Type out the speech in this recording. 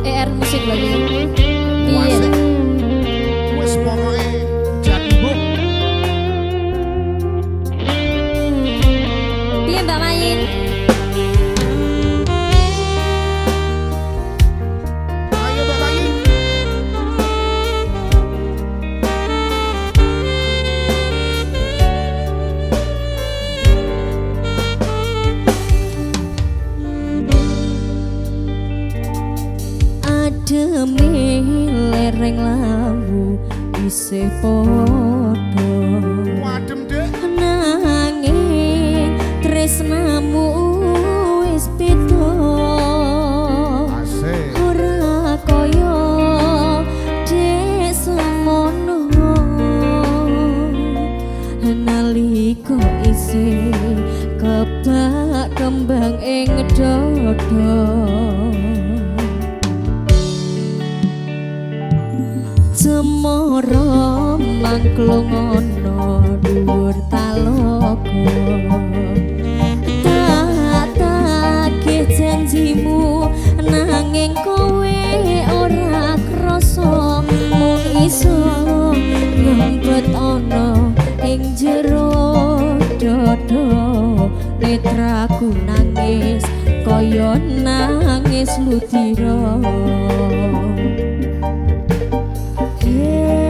ER musik lagi. Isih padha. Wadem dek. nanging tresnamu wis beda ora kaya dek semono nalika isih Cemara mangklung ana dhuwur taloga. Tak takih janjimu nanging kowe ora krasa mung iso ngempet ana ing jero dodo netraku nangis kaya nangis ludira Yeah.